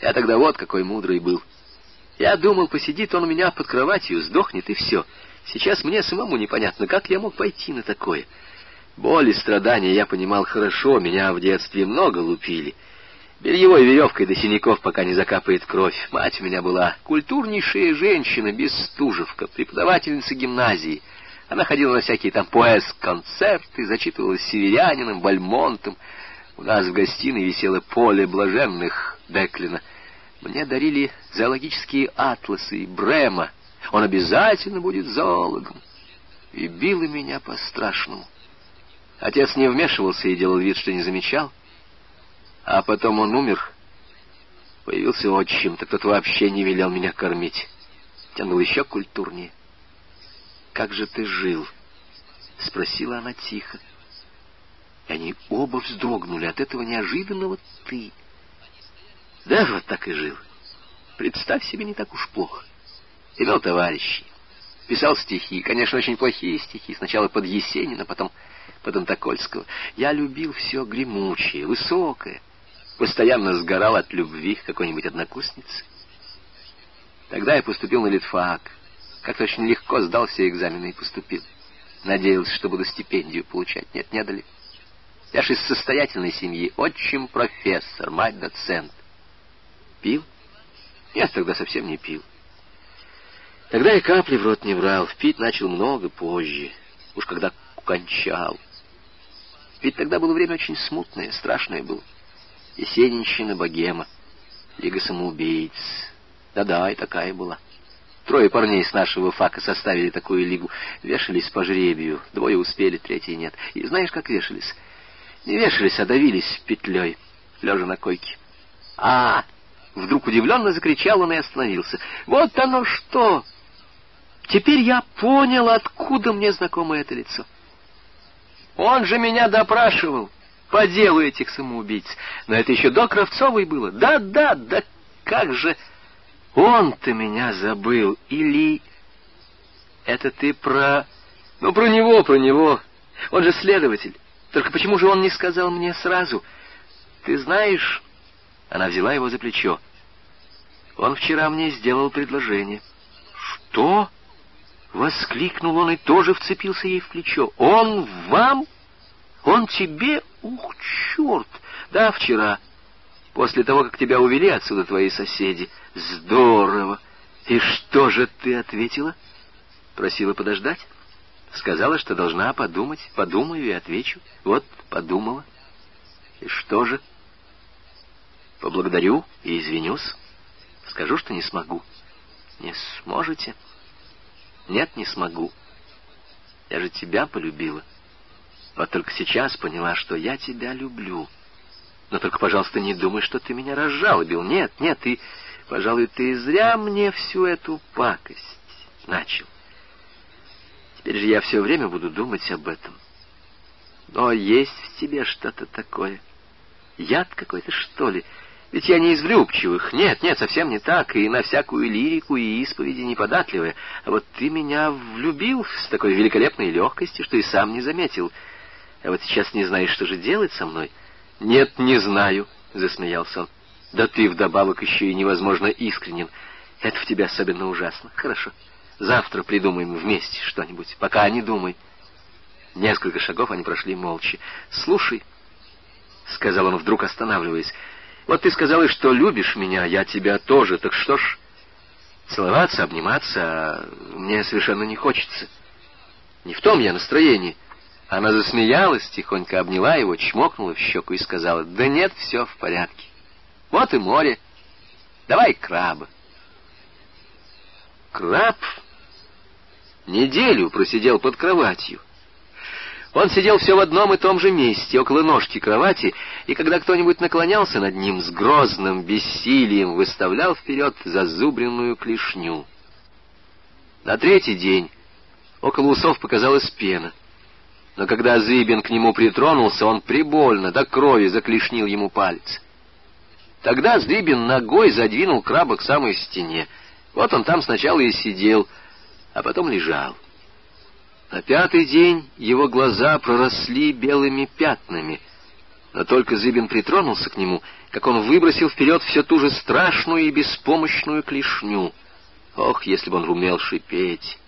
Я тогда вот какой мудрый был. Я думал, посидит он у меня под кроватью, сдохнет и все. Сейчас мне самому непонятно, как я мог пойти на такое. Боль и страдания я понимал хорошо, меня в детстве много лупили. Бельевой веревкой до синяков, пока не закапает кровь. Мать у меня была культурнейшая женщина, бестужевка, преподавательница гимназии. Она ходила на всякие там поэс-концерты, зачитывалась северянином, Бальмонтом. У нас в гостиной висело поле блаженных Деклина. Мне дарили зоологические атласы и Брема. Он обязательно будет зоологом. И била меня по-страшному. Отец не вмешивался и делал вид, что не замечал. А потом он умер. Появился отчим, так тот вообще не велел меня кормить. Был еще культурнее. «Как же ты жил?» — спросила она тихо. И они оба вздрогнули от этого неожиданного «ты». Да, вот так и жил. Представь себе, не так уж плохо. Имел товарищей. Писал стихи, конечно, очень плохие стихи. Сначала под Есенина, потом под Антокольского. Я любил все гремучее, высокое. Постоянно сгорал от любви к какой-нибудь однокурснице. Тогда я поступил на литфак. Как-то очень легко сдал все экзамены и поступил. Надеялся, что буду стипендию получать. Нет, не дали. Я же из состоятельной семьи, отчим профессор, мать доцент. Пил? Я тогда совсем не пил. Тогда и капли в рот не брал, пить начал много позже, уж когда кончал. Ведь тогда было время очень смутное, страшное было. Есенинщина, богема, Лига самоубийц. Да-да, и такая была. Трое парней с нашего фака составили такую лигу. Вешались по жребию. Двое успели, третий нет. И знаешь, как вешались? Не вешались, а давились петлей, лежа на койке. а Вдруг удивленно закричал он и остановился. «Вот оно что!» Теперь я понял, откуда мне знакомо это лицо. Он же меня допрашивал по делу этих самоубийц. Но это еще до Кравцовой было. Да, да, да как же... Он-то меня забыл. Или... Это ты про... Ну, про него, про него. Он же следователь. Только почему же он не сказал мне сразу? Ты знаешь... Она взяла его за плечо. Он вчера мне сделал предложение. Что? Воскликнул он и тоже вцепился ей в плечо. «Он вам? Он тебе? Ух, черт! Да, вчера, после того, как тебя увели отсюда твои соседи. Здорово! И что же ты ответила? Просила подождать? Сказала, что должна подумать. Подумаю и отвечу. Вот, подумала. И что же? Поблагодарю и извинюсь. Скажу, что не смогу. Не сможете?» Нет, не смогу. Я же тебя полюбила. Вот только сейчас поняла, что я тебя люблю. Но только, пожалуйста, не думай, что ты меня разжалобил. Нет, нет, ты, пожалуй, ты зря мне всю эту пакость начал. Теперь же я все время буду думать об этом. Но есть в тебе что-то такое. Яд какой-то, что ли? Ведь я не из влюбчивых. Нет, нет, совсем не так. И на всякую лирику и исповеди неподатливая. А вот ты меня влюбил с такой великолепной легкостью, что и сам не заметил. А вот сейчас не знаешь, что же делать со мной. Нет, не знаю, — засмеялся он. Да ты вдобавок еще и невозможно искренен. Это в тебя особенно ужасно. Хорошо. Завтра придумаем вместе что-нибудь. Пока не думай. Несколько шагов они прошли молча. «Слушай», — сказал он вдруг, останавливаясь, — вот ты сказала, что любишь меня, я тебя тоже. Так что ж, целоваться, обниматься а мне совершенно не хочется. Не в том я настроении. Она засмеялась, тихонько обняла его, чмокнула в щеку и сказала, да нет, все в порядке. Вот и море. Давай краба. Краб неделю просидел под кроватью. Он сидел все в одном и том же месте, около ножки кровати, и когда кто-нибудь наклонялся над ним с грозным бессилием, выставлял вперед зазубренную клешню. На третий день около усов показалась пена. Но когда Зыбин к нему притронулся, он прибольно до крови заклешнил ему палец. Тогда Зыбин ногой задвинул краба к самой стене. Вот он там сначала и сидел, а потом лежал. На пятый день его глаза проросли белыми пятнами. Но только Зыбин притронулся к нему, как он выбросил вперед все ту же страшную и беспомощную клешню. Ох, если бы он умел шипеть!